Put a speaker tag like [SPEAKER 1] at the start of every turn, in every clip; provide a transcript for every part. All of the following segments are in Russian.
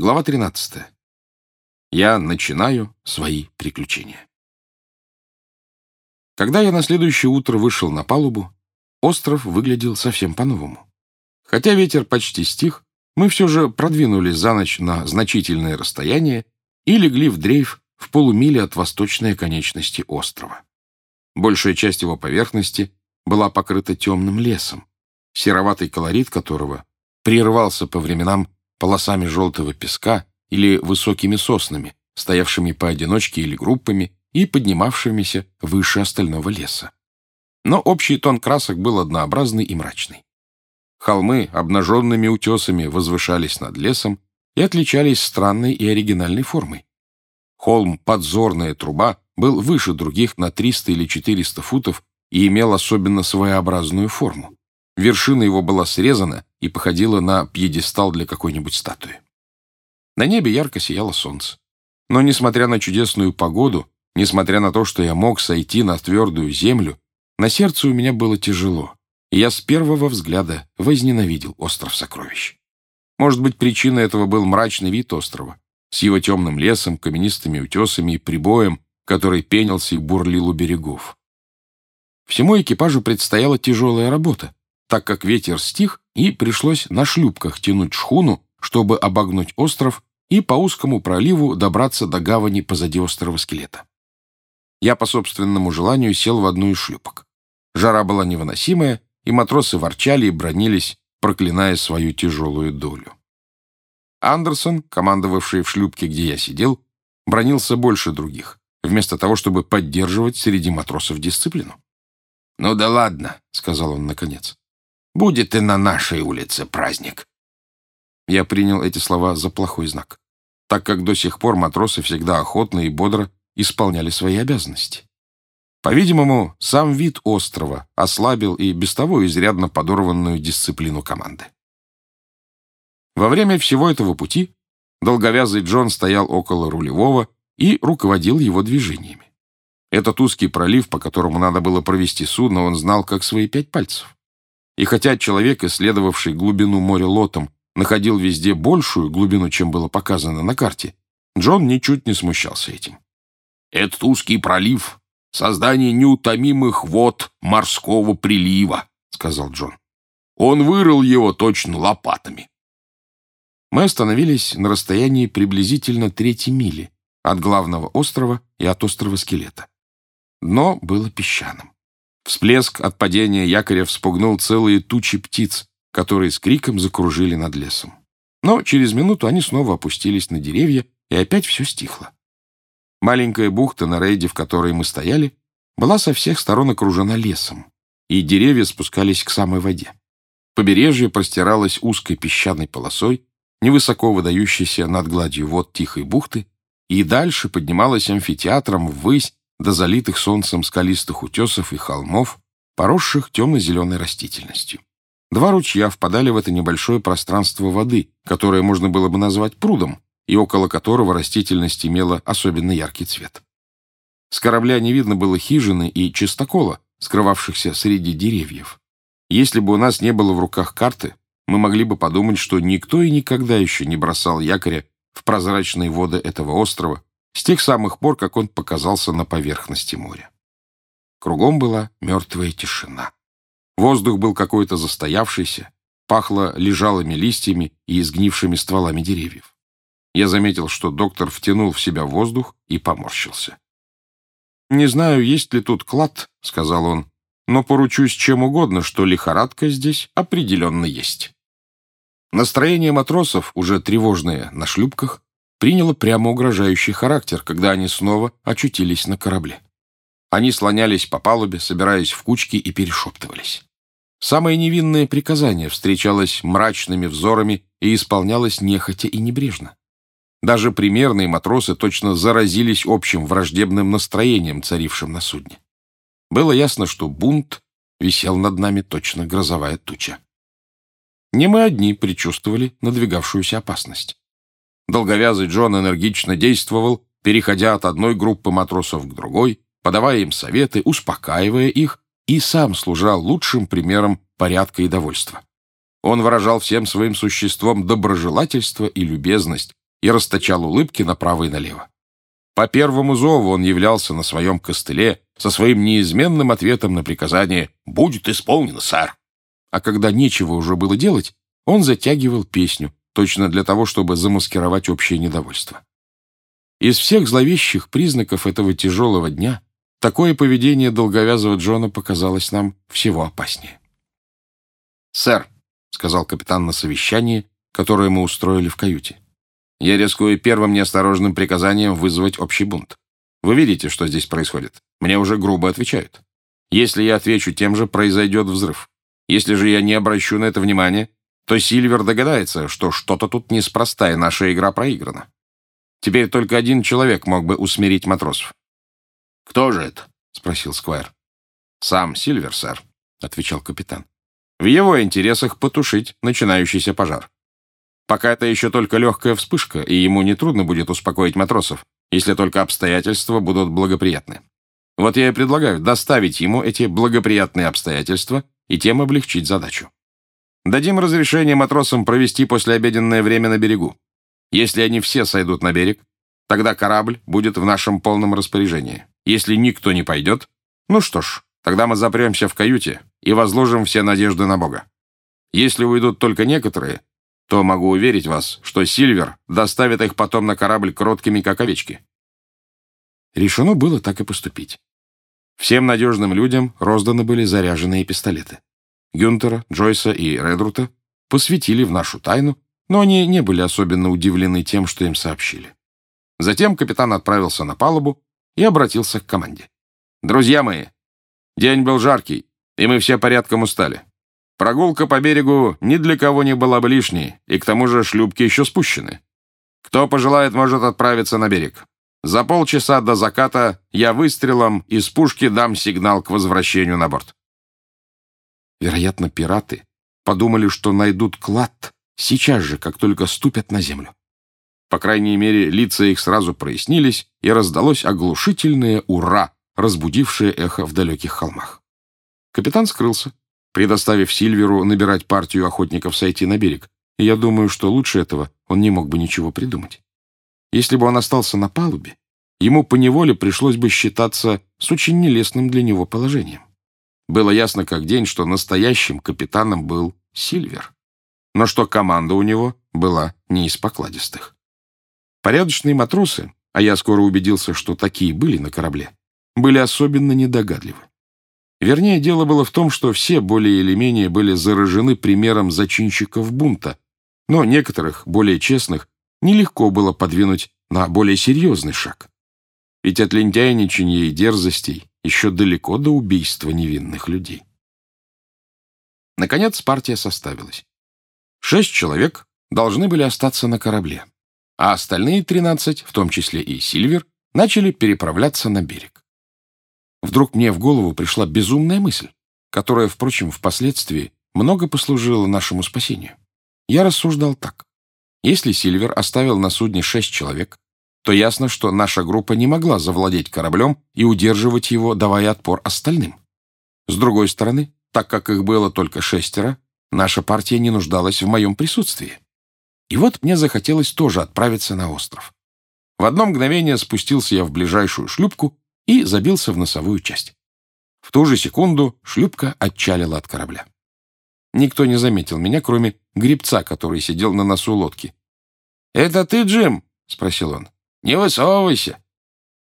[SPEAKER 1] Глава 13. Я начинаю свои приключения. Когда я на следующее утро вышел на палубу, остров выглядел совсем по-новому. Хотя ветер почти стих, мы все же продвинулись за ночь на значительное расстояние и легли в дрейф в полумиле от восточной конечности острова. Большая часть его поверхности была покрыта темным лесом, сероватый колорит которого прервался по временам полосами желтого песка или высокими соснами, стоявшими поодиночке или группами и поднимавшимися выше остального леса. Но общий тон красок был однообразный и мрачный. Холмы обнаженными утесами возвышались над лесом и отличались странной и оригинальной формой. Холм «Подзорная труба» был выше других на 300 или 400 футов и имел особенно своеобразную форму. Вершина его была срезана и походила на пьедестал для какой-нибудь статуи. На небе ярко сияло солнце. Но, несмотря на чудесную погоду, несмотря на то, что я мог сойти на твердую землю, на сердце у меня было тяжело, и я с первого взгляда возненавидел остров сокровищ. Может быть, причиной этого был мрачный вид острова, с его темным лесом, каменистыми утесами и прибоем, который пенился и бурлил у берегов. Всему экипажу предстояла тяжелая работа, так как ветер стих, и пришлось на шлюпках тянуть шхуну, чтобы обогнуть остров и по узкому проливу добраться до гавани позади острова Скелета. Я по собственному желанию сел в одну из шлюпок. Жара была невыносимая, и матросы ворчали и бронились, проклиная свою тяжелую долю. Андерсон, командовавший в шлюпке, где я сидел, бронился больше других, вместо того, чтобы поддерживать среди матросов дисциплину. «Ну да ладно», — сказал он наконец. Будет и на нашей улице праздник». Я принял эти слова за плохой знак, так как до сих пор матросы всегда охотно и бодро исполняли свои обязанности. По-видимому, сам вид острова ослабил и без того изрядно подорванную дисциплину команды. Во время всего этого пути долговязый Джон стоял около рулевого и руководил его движениями. Этот узкий пролив, по которому надо было провести судно, он знал как свои пять пальцев. И хотя человек, исследовавший глубину моря лотом, находил везде большую глубину, чем было показано на карте, Джон ничуть не смущался этим. «Этот узкий пролив — создание неутомимых вод морского прилива», — сказал Джон. «Он вырыл его точно лопатами». Мы остановились на расстоянии приблизительно трети мили от главного острова и от острова Скелета. Дно было песчаным. Всплеск от падения якоря вспугнул целые тучи птиц, которые с криком закружили над лесом. Но через минуту они снова опустились на деревья, и опять все стихло. Маленькая бухта на рейде, в которой мы стояли, была со всех сторон окружена лесом, и деревья спускались к самой воде. Побережье простиралось узкой песчаной полосой, невысоко выдающейся над гладью вод тихой бухты, и дальше поднималась амфитеатром ввысь до залитых солнцем скалистых утесов и холмов, поросших темно-зеленой растительностью. Два ручья впадали в это небольшое пространство воды, которое можно было бы назвать прудом, и около которого растительность имела особенно яркий цвет. С корабля не видно было хижины и чистокола, скрывавшихся среди деревьев. Если бы у нас не было в руках карты, мы могли бы подумать, что никто и никогда еще не бросал якоря в прозрачные воды этого острова, с тех самых пор, как он показался на поверхности моря. Кругом была мертвая тишина. Воздух был какой-то застоявшийся, пахло лежалыми листьями и изгнившими стволами деревьев. Я заметил, что доктор втянул в себя воздух и поморщился. «Не знаю, есть ли тут клад», — сказал он, «но поручусь чем угодно, что лихорадка здесь определенно есть». Настроение матросов, уже тревожное на шлюпках, приняло прямо угрожающий характер, когда они снова очутились на корабле. Они слонялись по палубе, собираясь в кучки и перешептывались. Самое невинное приказание встречалось мрачными взорами и исполнялось нехотя и небрежно. Даже примерные матросы точно заразились общим враждебным настроением, царившим на судне. Было ясно, что бунт висел над нами точно грозовая туча. Не мы одни предчувствовали надвигавшуюся опасность. Долговязый Джон энергично действовал, переходя от одной группы матросов к другой, подавая им советы, успокаивая их, и сам служа лучшим примером порядка и довольства. Он выражал всем своим существом доброжелательство и любезность, и расточал улыбки направо и налево. По первому зову он являлся на своем костыле со своим неизменным ответом на приказание «Будет исполнено, сэр». А когда нечего уже было делать, он затягивал песню, точно для того, чтобы замаскировать общее недовольство. Из всех зловещих признаков этого тяжелого дня такое поведение долговязого Джона показалось нам всего опаснее. «Сэр», — сказал капитан на совещании, которое мы устроили в каюте, «я рискую первым неосторожным приказанием вызвать общий бунт. Вы видите, что здесь происходит? Мне уже грубо отвечают. Если я отвечу тем же, произойдет взрыв. Если же я не обращу на это внимания, то Сильвер догадается, что что-то тут неспроста, и наша игра проиграна. Теперь только один человек мог бы усмирить матросов. «Кто же это?» — спросил Сквайр. «Сам Сильвер, сэр», — отвечал капитан. «В его интересах потушить начинающийся пожар. Пока это еще только легкая вспышка, и ему нетрудно будет успокоить матросов, если только обстоятельства будут благоприятны. Вот я и предлагаю доставить ему эти благоприятные обстоятельства и тем облегчить задачу. Дадим разрешение матросам провести послеобеденное время на берегу. Если они все сойдут на берег, тогда корабль будет в нашем полном распоряжении. Если никто не пойдет, ну что ж, тогда мы запремся в каюте и возложим все надежды на Бога. Если уйдут только некоторые, то могу уверить вас, что Сильвер доставит их потом на корабль кроткими, как овечки. Решено было так и поступить. Всем надежным людям розданы были заряженные пистолеты. Гюнтера, Джойса и Редрута посвятили в нашу тайну, но они не были особенно удивлены тем, что им сообщили. Затем капитан отправился на палубу и обратился к команде. «Друзья мои, день был жаркий, и мы все порядком устали. Прогулка по берегу ни для кого не была бы лишней, и к тому же шлюпки еще спущены. Кто пожелает, может отправиться на берег. За полчаса до заката я выстрелом из пушки дам сигнал к возвращению на борт. Вероятно, пираты подумали, что найдут клад сейчас же, как только ступят на землю. По крайней мере, лица их сразу прояснились, и раздалось оглушительное «Ура!», разбудившее эхо в далеких холмах. Капитан скрылся, предоставив Сильверу набирать партию охотников сойти на берег, и я думаю, что лучше этого он не мог бы ничего придумать. Если бы он остался на палубе, ему поневоле пришлось бы считаться с очень нелестным для него положением. Было ясно как день, что настоящим капитаном был Сильвер, но что команда у него была не из покладистых. Порядочные матросы, а я скоро убедился, что такие были на корабле, были особенно недогадливы. Вернее, дело было в том, что все более или менее были заражены примером зачинщиков бунта, но некоторых, более честных, нелегко было подвинуть на более серьезный шаг. Ведь от лентяйничания и дерзостей еще далеко до убийства невинных людей. Наконец партия составилась. Шесть человек должны были остаться на корабле, а остальные тринадцать, в том числе и Сильвер, начали переправляться на берег. Вдруг мне в голову пришла безумная мысль, которая, впрочем, впоследствии много послужила нашему спасению. Я рассуждал так. Если Сильвер оставил на судне шесть человек, то ясно, что наша группа не могла завладеть кораблем и удерживать его, давая отпор остальным. С другой стороны, так как их было только шестеро, наша партия не нуждалась в моем присутствии. И вот мне захотелось тоже отправиться на остров. В одно мгновение спустился я в ближайшую шлюпку и забился в носовую часть. В ту же секунду шлюпка отчалила от корабля. Никто не заметил меня, кроме гребца, который сидел на носу лодки. «Это ты, Джим?» — спросил он. «Не высовывайся».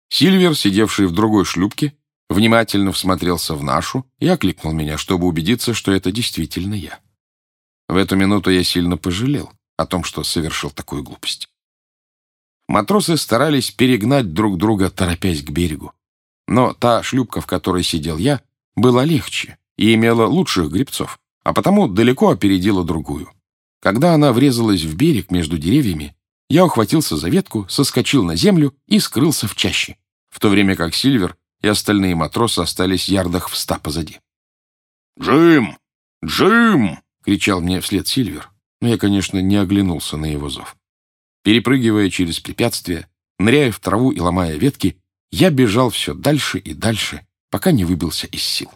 [SPEAKER 1] Сильвер, сидевший в другой шлюпке, внимательно всмотрелся в нашу и окликнул меня, чтобы убедиться, что это действительно я. В эту минуту я сильно пожалел о том, что совершил такую глупость. Матросы старались перегнать друг друга, торопясь к берегу. Но та шлюпка, в которой сидел я, была легче и имела лучших гребцов а потому далеко опередила другую. Когда она врезалась в берег между деревьями, я ухватился за ветку, соскочил на землю и скрылся в чаще, в то время как Сильвер и остальные матросы остались ярдах в ста позади.
[SPEAKER 2] «Джим! Джим!»
[SPEAKER 1] — кричал мне вслед Сильвер, но я, конечно, не оглянулся на его зов. Перепрыгивая через препятствия, ныряя в траву и ломая ветки, я бежал все дальше и дальше, пока не выбился из сил.